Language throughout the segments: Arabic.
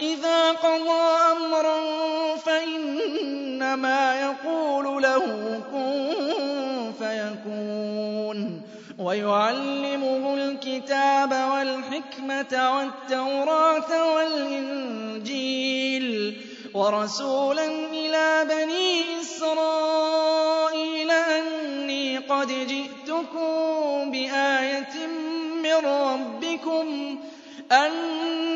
إِذَا قَضَىٰ أَمْرًا فَإِنَّمَا يَقُولُ لَهُ كُن فَيَكُونُ وَيُعَلِّمُهُ الْكِتَابَ وَالْحِكْمَةَ وَالتَّوْرَاةَ وَالْإِنجِيلَ وَرَسُولًا إِلَىٰ بَنِي إِسْرَائِيلَ أَنِّي قَدْ جِئْتُكُم بِآيَةٍ مِّن رَّبِّكُمْ أَنِّي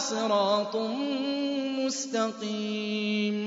صراط مستقيم